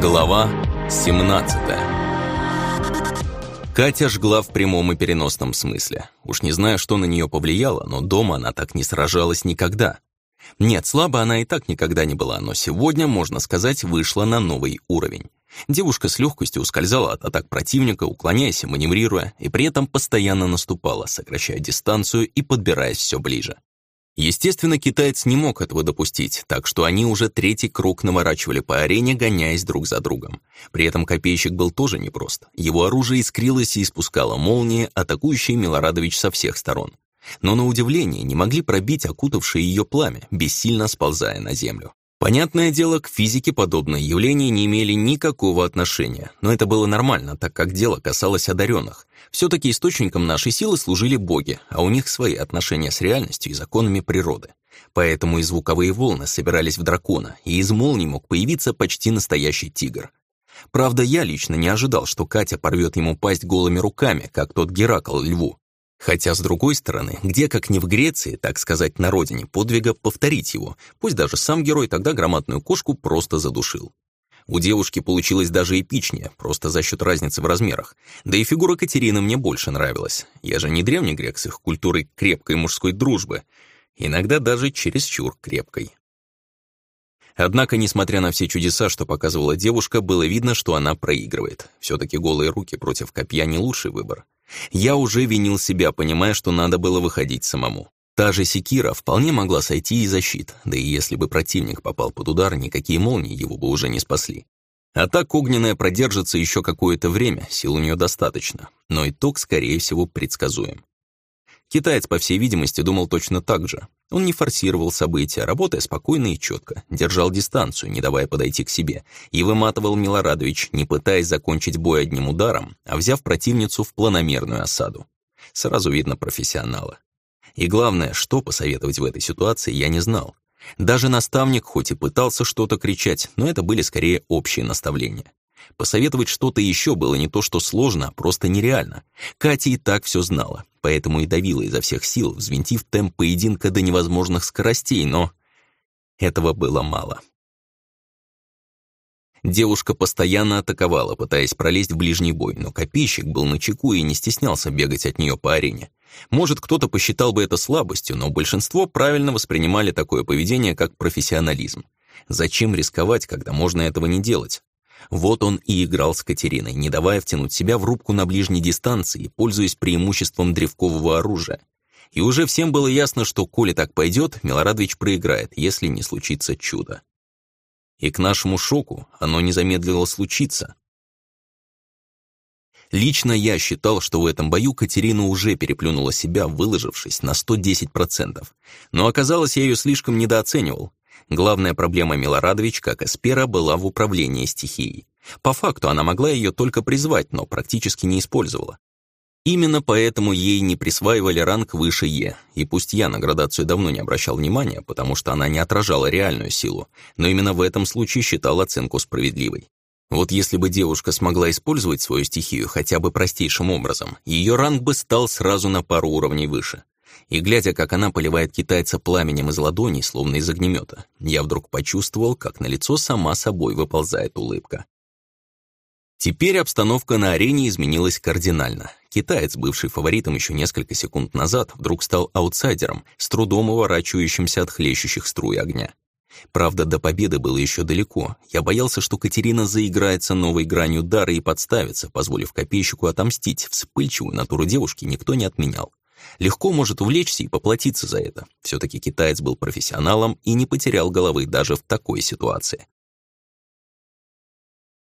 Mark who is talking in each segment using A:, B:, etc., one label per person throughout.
A: Глава 17 Катя жгла в прямом и переносном смысле. Уж не знаю, что на нее повлияло, но дома она так не сражалась никогда. Нет, слабо она и так никогда не была, но сегодня, можно сказать, вышла на новый уровень. Девушка с легкостью ускользала от атак противника, уклоняясь и маневрируя, и при этом постоянно наступала, сокращая дистанцию и подбираясь все ближе. Естественно, китаец не мог этого допустить, так что они уже третий круг наворачивали по арене, гоняясь друг за другом. При этом копейщик был тоже непрост. Его оружие искрилось и испускало молнии, атакующие Милорадович со всех сторон. Но на удивление не могли пробить окутавшее ее пламя, бессильно сползая на землю. Понятное дело, к физике подобные явления не имели никакого отношения, но это было нормально, так как дело касалось одаренных. Все-таки источником нашей силы служили боги, а у них свои отношения с реальностью и законами природы. Поэтому и звуковые волны собирались в дракона, и из молний мог появиться почти настоящий тигр. Правда, я лично не ожидал, что Катя порвет ему пасть голыми руками, как тот Геракл льву. Хотя, с другой стороны, где, как не в Греции, так сказать, на родине подвига, повторить его, пусть даже сам герой тогда громадную кошку просто задушил. У девушки получилось даже эпичнее, просто за счет разницы в размерах. Да и фигура Катерины мне больше нравилась. Я же не древний грек с их культурой крепкой мужской дружбы. Иногда даже чересчур крепкой. Однако, несмотря на все чудеса, что показывала девушка, было видно, что она проигрывает. все таки голые руки против копья не лучший выбор. Я уже винил себя, понимая, что надо было выходить самому. Та же секира вполне могла сойти из защит, да и если бы противник попал под удар, никакие молнии его бы уже не спасли. А так огненная продержится еще какое-то время, сил у нее достаточно, но итог, скорее всего, предсказуем. Китаец, по всей видимости, думал точно так же. Он не форсировал события, работая спокойно и четко, держал дистанцию, не давая подойти к себе, и выматывал Милорадович, не пытаясь закончить бой одним ударом, а взяв противницу в планомерную осаду. Сразу видно профессионала. И главное, что посоветовать в этой ситуации, я не знал. Даже наставник хоть и пытался что-то кричать, но это были скорее общие наставления. Посоветовать что-то еще было не то, что сложно, а просто нереально. Катя и так все знала, поэтому и давила изо всех сил, взвинтив темп поединка до невозможных скоростей, но этого было мало. Девушка постоянно атаковала, пытаясь пролезть в ближний бой, но копейщик был на чеку и не стеснялся бегать от нее по арене. Может, кто-то посчитал бы это слабостью, но большинство правильно воспринимали такое поведение как профессионализм. Зачем рисковать, когда можно этого не делать? Вот он и играл с Катериной, не давая втянуть себя в рубку на ближней дистанции, пользуясь преимуществом древкового оружия. И уже всем было ясно, что коли так пойдет, Милорадович проиграет, если не случится чудо. И к нашему шоку оно не замедлило случиться. Лично я считал, что в этом бою Катерина уже переплюнула себя, выложившись на 110%. Но оказалось, я ее слишком недооценивал. Главная проблема Милорадович, как Эспера, была в управлении стихией. По факту она могла ее только призвать, но практически не использовала. Именно поэтому ей не присваивали ранг выше Е, и пусть я на градацию давно не обращал внимания, потому что она не отражала реальную силу, но именно в этом случае считал оценку справедливой. Вот если бы девушка смогла использовать свою стихию хотя бы простейшим образом, ее ранг бы стал сразу на пару уровней выше. И глядя, как она поливает китайца пламенем из ладоней, словно из огнемета, я вдруг почувствовал, как на лицо сама собой выползает улыбка. Теперь обстановка на арене изменилась кардинально. Китаец, бывший фаворитом еще несколько секунд назад, вдруг стал аутсайдером, с трудом уворачивающимся от хлещущих струй огня. Правда, до победы было еще далеко. Я боялся, что Катерина заиграется новой гранью дара и подставится, позволив копейщику отомстить. Вспыльчивую натуру девушки никто не отменял. Легко может увлечься и поплатиться за это. Все-таки китаец был профессионалом и не потерял головы даже в такой ситуации.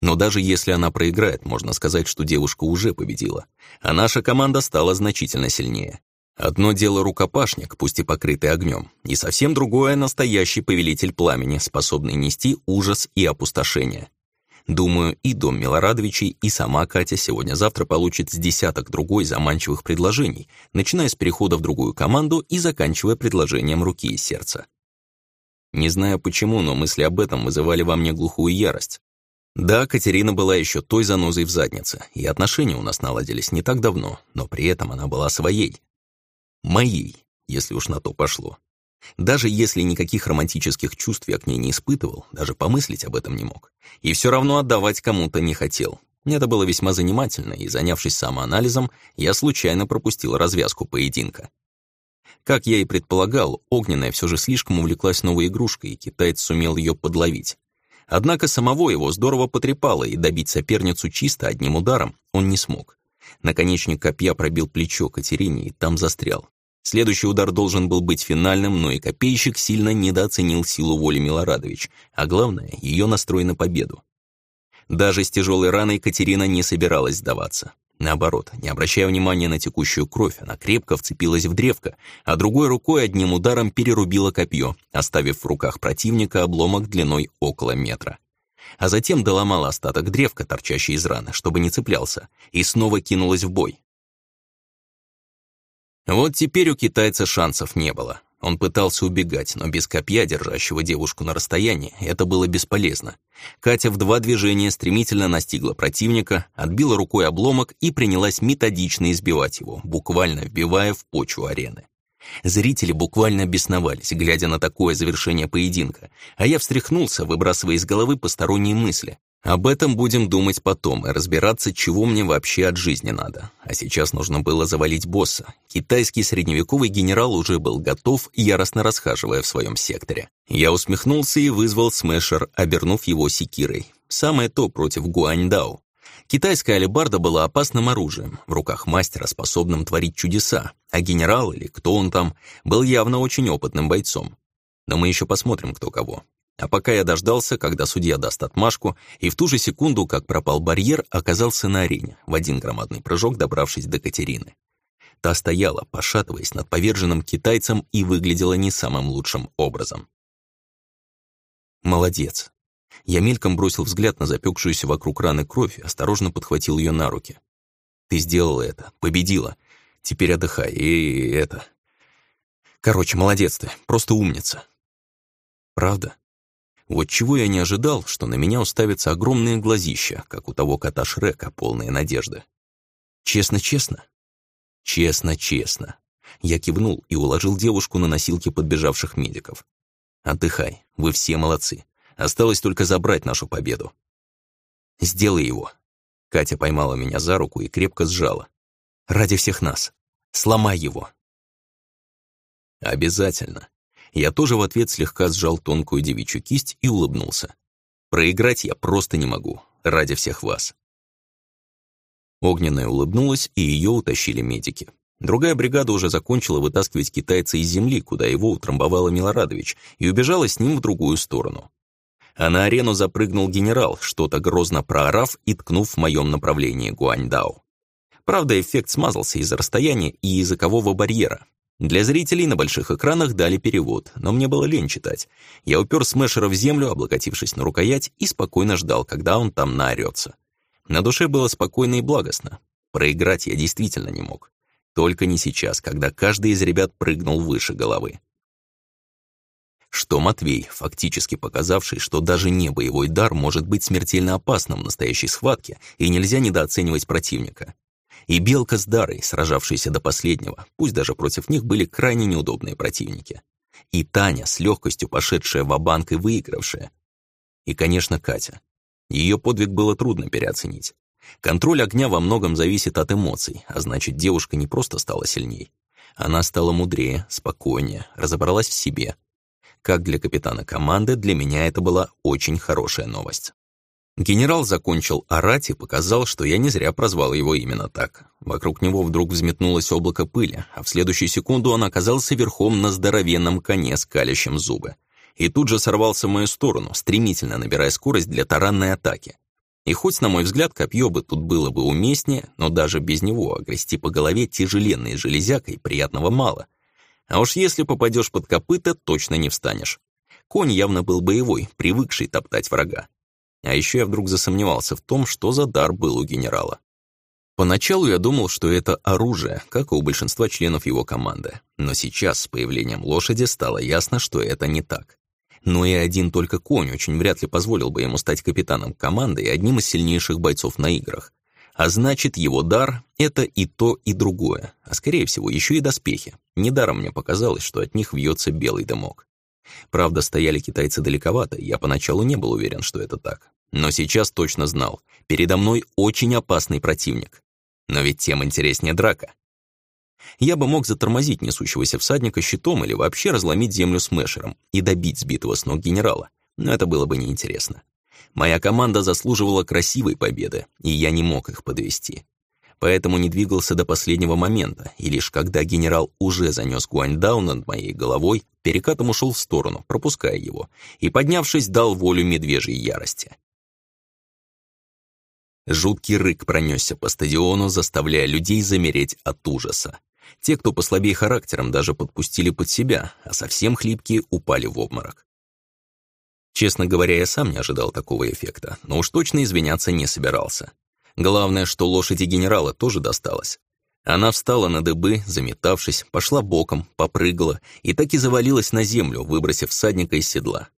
A: Но даже если она проиграет, можно сказать, что девушка уже победила, а наша команда стала значительно сильнее. Одно дело рукопашник, пусть и покрытый огнем, и совсем другое — настоящий повелитель пламени, способный нести ужас и опустошение. Думаю, и дом Милорадовичей, и сама Катя сегодня-завтра получит с десяток другой заманчивых предложений, начиная с перехода в другую команду и заканчивая предложением руки и сердца. Не знаю почему, но мысли об этом вызывали во мне глухую ярость. Да, Катерина была еще той занозой в заднице, и отношения у нас наладились не так давно, но при этом она была своей, Моей, если уж на то пошло. Даже если никаких романтических чувств я к ней не испытывал, даже помыслить об этом не мог. И все равно отдавать кому-то не хотел. Мне это было весьма занимательно, и, занявшись самоанализом, я случайно пропустил развязку поединка. Как я и предполагал, огненная все же слишком увлеклась новой игрушкой, и китаец сумел ее подловить. Однако самого его здорово потрепало, и добить соперницу чисто одним ударом он не смог. Наконечник копья пробил плечо Катерине и там застрял. Следующий удар должен был быть финальным, но и копейщик сильно недооценил силу воли Милорадович, а главное, ее настрой на победу. Даже с тяжелой раной Катерина не собиралась сдаваться. Наоборот, не обращая внимания на текущую кровь, она крепко вцепилась в древко, а другой рукой одним ударом перерубила копье, оставив в руках противника обломок длиной около метра. А затем доломала остаток древка, торчащий из раны, чтобы не цеплялся, и снова кинулась в бой. Вот теперь у китайца шансов не было. Он пытался убегать, но без копья, держащего девушку на расстоянии, это было бесполезно. Катя в два движения стремительно настигла противника, отбила рукой обломок и принялась методично избивать его, буквально вбивая в почву арены. Зрители буквально бесновались, глядя на такое завершение поединка, а я встряхнулся, выбрасывая из головы посторонние мысли. Об этом будем думать потом и разбираться, чего мне вообще от жизни надо. А сейчас нужно было завалить босса. Китайский средневековый генерал уже был готов, яростно расхаживая в своем секторе. Я усмехнулся и вызвал смешер, обернув его секирой. Самое то против Гуаньдао. Китайская алебарда была опасным оружием, в руках мастера, способным творить чудеса, а генерал, или кто он там, был явно очень опытным бойцом. Но мы еще посмотрим, кто кого. А пока я дождался, когда судья даст отмашку, и в ту же секунду, как пропал барьер, оказался на арене, в один громадный прыжок добравшись до Катерины. Та стояла, пошатываясь над поверженным китайцем и выглядела не самым лучшим образом. «Молодец». Я мельком бросил взгляд на запекшуюся вокруг раны кровь осторожно подхватил ее на руки. «Ты сделала это, победила. Теперь отдыхай, и это...» «Короче, молодец ты, просто умница». «Правда?» Вот чего я не ожидал, что на меня уставятся огромные глазища, как у того кота Шрека, полные надежды. Честно-честно? Честно-честно. Я кивнул и уложил девушку на носилки подбежавших медиков. «Отдыхай, вы все молодцы. Осталось только забрать нашу победу». «Сделай его». Катя поймала меня за руку и крепко сжала. «Ради всех нас. Сломай его». «Обязательно», я тоже в ответ слегка сжал тонкую девичью кисть и улыбнулся. Проиграть я просто не могу, ради всех вас. Огненная улыбнулась, и ее утащили медики. Другая бригада уже закончила вытаскивать китайца из земли, куда его утрамбовала Милорадович, и убежала с ним в другую сторону. А на арену запрыгнул генерал, что-то грозно проорав и ткнув в моем направлении Гуаньдао. Правда, эффект смазался из-за расстояния и языкового барьера, для зрителей на больших экранах дали перевод, но мне было лень читать. Я упер смешера в землю, облокотившись на рукоять, и спокойно ждал, когда он там наорется. На душе было спокойно и благостно. Проиграть я действительно не мог. Только не сейчас, когда каждый из ребят прыгнул выше головы. Что Матвей, фактически показавший, что даже не боевой дар может быть смертельно опасным в настоящей схватке, и нельзя недооценивать противника. И Белка с Дарой, сражавшиеся до последнего, пусть даже против них были крайне неудобные противники. И Таня, с легкостью пошедшая в банк и выигравшая. И, конечно, Катя. Ее подвиг было трудно переоценить. Контроль огня во многом зависит от эмоций, а значит, девушка не просто стала сильней. Она стала мудрее, спокойнее, разобралась в себе. Как для капитана команды, для меня это была очень хорошая новость. Генерал закончил орать и показал, что я не зря прозвал его именно так. Вокруг него вдруг взметнулось облако пыли, а в следующую секунду он оказался верхом на здоровенном коне, скалящем зубы. И тут же сорвался в мою сторону, стремительно набирая скорость для таранной атаки. И хоть, на мой взгляд, копье бы тут было бы уместнее, но даже без него огрести по голове тяжеленной железякой приятного мало. А уж если попадешь под копыта, точно не встанешь. Конь явно был боевой, привыкший топтать врага. А еще я вдруг засомневался в том, что за дар был у генерала. Поначалу я думал, что это оружие, как и у большинства членов его команды. Но сейчас, с появлением лошади, стало ясно, что это не так. Но и один только конь очень вряд ли позволил бы ему стать капитаном команды и одним из сильнейших бойцов на играх. А значит, его дар — это и то, и другое, а скорее всего еще и доспехи. Недаром мне показалось, что от них вьется белый дымок. Правда, стояли китайцы далековато, я поначалу не был уверен, что это так. Но сейчас точно знал, передо мной очень опасный противник. Но ведь тем интереснее драка. Я бы мог затормозить несущегося всадника щитом или вообще разломить землю смешером и добить сбитого с ног генерала, но это было бы неинтересно. Моя команда заслуживала красивой победы, и я не мог их подвести. Поэтому не двигался до последнего момента, и лишь когда генерал уже занес Гуаньдаун над моей головой, перекатом ушел в сторону, пропуская его, и, поднявшись, дал волю медвежьей ярости. Жуткий рык пронесся по стадиону, заставляя людей замереть от ужаса. Те, кто послабее характером, даже подпустили под себя, а совсем хлипкие упали в обморок. Честно говоря, я сам не ожидал такого эффекта, но уж точно извиняться не собирался. Главное, что лошади генерала тоже досталось. Она встала на дыбы, заметавшись, пошла боком, попрыгала и так и завалилась на землю, выбросив всадника из седла.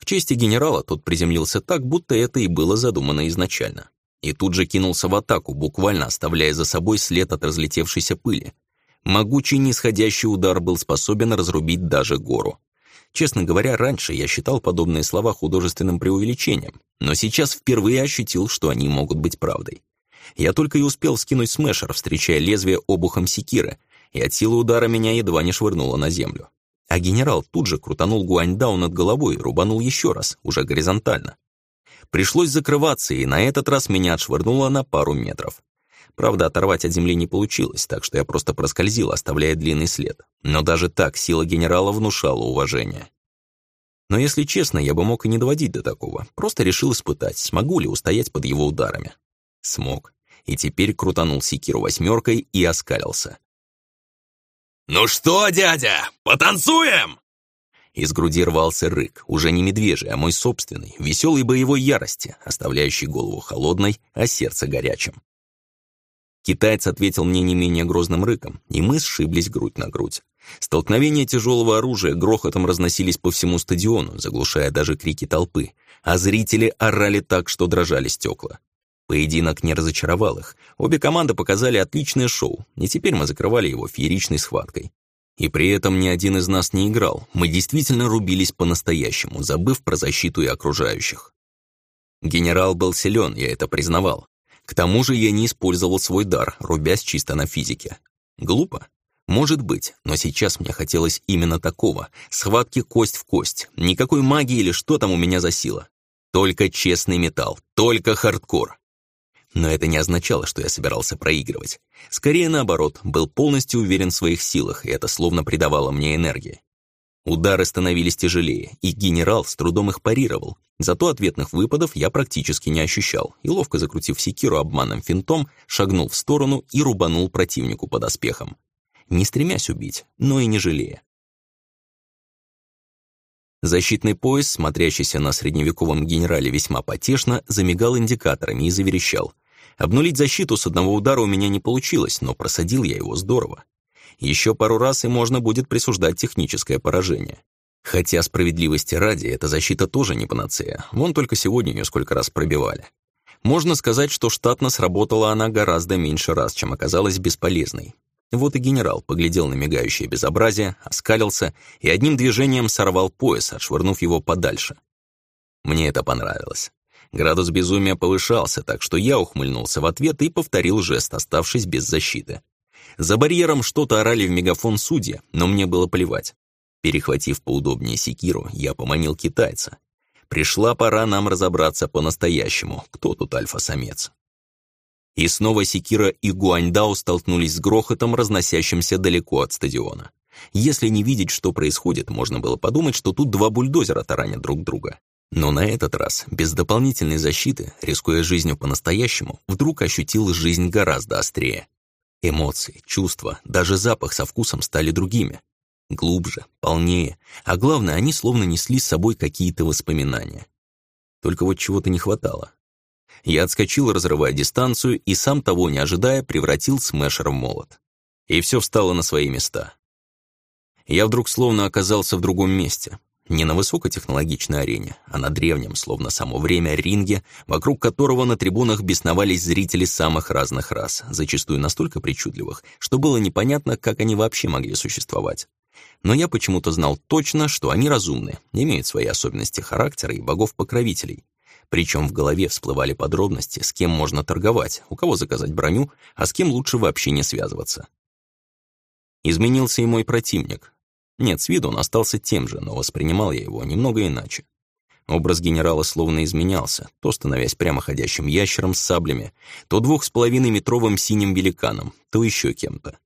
A: К чести генерала тот приземлился так, будто это и было задумано изначально. И тут же кинулся в атаку, буквально оставляя за собой след от разлетевшейся пыли. Могучий нисходящий удар был способен разрубить даже гору. Честно говоря, раньше я считал подобные слова художественным преувеличением, но сейчас впервые ощутил, что они могут быть правдой. Я только и успел скинуть смешер, встречая лезвие обухом секиры, и от силы удара меня едва не швырнуло на землю. А генерал тут же крутанул Гуаньдау над головой и рубанул еще раз, уже горизонтально. Пришлось закрываться, и на этот раз меня отшвырнуло на пару метров. Правда, оторвать от земли не получилось, так что я просто проскользил, оставляя длинный след. Но даже так сила генерала внушала уважение. Но если честно, я бы мог и не доводить до такого. Просто решил испытать, смогу ли устоять под его ударами. Смог. И теперь крутанул секиру восьмеркой и оскалился.
B: «Ну что, дядя, потанцуем?»
A: Из груди рвался рык, уже не медвежий, а мой собственный, веселой боевой ярости, оставляющий голову холодной, а сердце горячим. Китаец ответил мне не менее грозным рыком, и мы сшиблись грудь на грудь. Столкновения тяжелого оружия грохотом разносились по всему стадиону, заглушая даже крики толпы, а зрители орали так, что дрожали стекла. Поединок не разочаровал их. Обе команды показали отличное шоу, и теперь мы закрывали его фееричной схваткой. И при этом ни один из нас не играл, мы действительно рубились по-настоящему, забыв про защиту и окружающих. Генерал был силен, я это признавал, к тому же я не использовал свой дар, рубясь чисто на физике. Глупо? Может быть, но сейчас мне хотелось именно такого. Схватки кость в кость. Никакой магии или что там у меня за сила. Только честный металл, только хардкор. Но это не означало, что я собирался проигрывать. Скорее наоборот, был полностью уверен в своих силах, и это словно придавало мне энергии. Удары становились тяжелее, и генерал с трудом их парировал. Зато ответных выпадов я практически не ощущал, и ловко закрутив секиру обманным финтом, шагнул в сторону и рубанул противнику под оспехом. Не стремясь убить, но и не жалея. Защитный пояс, смотрящийся на средневековом генерале весьма потешно, замигал индикаторами и заверещал. Обнулить защиту с одного удара у меня не получилось, но просадил я его здорово. Еще пару раз и можно будет присуждать техническое поражение. Хотя справедливости ради, эта защита тоже не панацея. Вон только сегодня ее сколько раз пробивали. Можно сказать, что штатно сработала она гораздо меньше раз, чем оказалась бесполезной. Вот и генерал поглядел на мигающее безобразие, оскалился и одним движением сорвал пояс, отшвырнув его подальше. Мне это понравилось. Градус безумия повышался, так что я ухмыльнулся в ответ и повторил жест, оставшись без защиты. За барьером что-то орали в мегафон судья, но мне было плевать. Перехватив поудобнее секиру, я поманил китайца. Пришла пора нам разобраться по-настоящему, кто тут альфа-самец. И снова секира и Гуаньдао столкнулись с грохотом, разносящимся далеко от стадиона. Если не видеть, что происходит, можно было подумать, что тут два бульдозера таранят друг друга. Но на этот раз, без дополнительной защиты, рискуя жизнью по-настоящему, вдруг ощутил жизнь гораздо острее. Эмоции, чувства, даже запах со вкусом стали другими. Глубже, полнее, а главное, они словно несли с собой какие-то воспоминания. Только вот чего-то не хватало. Я отскочил, разрывая дистанцию, и сам того не ожидая, превратил смешер в молот. И все встало на свои места. Я вдруг словно оказался в другом месте. Не на высокотехнологичной арене, а на древнем, словно само время, ринге, вокруг которого на трибунах бесновались зрители самых разных рас, зачастую настолько причудливых, что было непонятно, как они вообще могли существовать. Но я почему-то знал точно, что они разумны, имеют свои особенности характера и богов-покровителей. Причем в голове всплывали подробности, с кем можно торговать, у кого заказать броню, а с кем лучше вообще не связываться. Изменился и мой противник, нет, с виду он остался тем же, но воспринимал я его немного иначе. Образ генерала словно изменялся, то становясь прямоходящим ящером с саблями, то двух с половиной метровым синим великаном, то еще кем-то.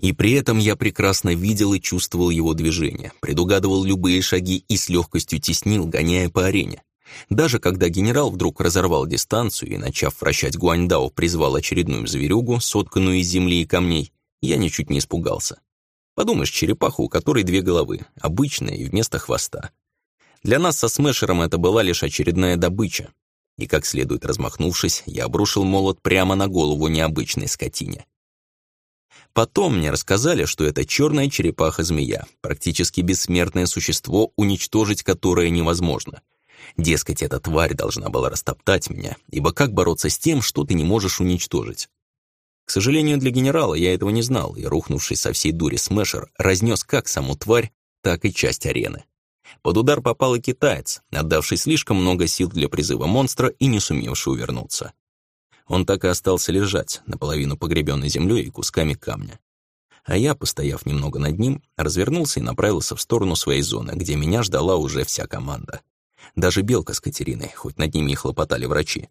A: И при этом я прекрасно видел и чувствовал его движения, предугадывал любые шаги и с легкостью теснил, гоняя по арене. Даже когда генерал вдруг разорвал дистанцию и, начав вращать Гуаньдао, призвал очередную зверюгу, сотканную из земли и камней, я ничуть не испугался. Подумаешь, черепаха, у которой две головы, обычная и вместо хвоста. Для нас со Смешером это была лишь очередная добыча. И как следует размахнувшись, я обрушил молот прямо на голову необычной скотине. Потом мне рассказали, что это черная черепаха-змея, практически бессмертное существо, уничтожить которое невозможно. Дескать, эта тварь должна была растоптать меня, ибо как бороться с тем, что ты не можешь уничтожить? К сожалению для генерала, я этого не знал, и рухнувший со всей дури смешер разнес как саму тварь, так и часть арены. Под удар попал и китаец, отдавший слишком много сил для призыва монстра и не сумевший увернуться. Он так и остался лежать, наполовину погребенной землей и кусками камня. А я, постояв немного над ним, развернулся и направился в сторону своей зоны, где меня ждала уже вся команда. Даже Белка с Катериной, хоть над ними и хлопотали врачи.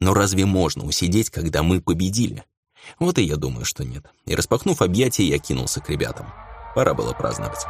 A: Но разве можно усидеть, когда мы победили? Вот и я думаю, что нет. И распахнув объятия, я кинулся к ребятам. Пора было праздновать.